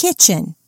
kitchen.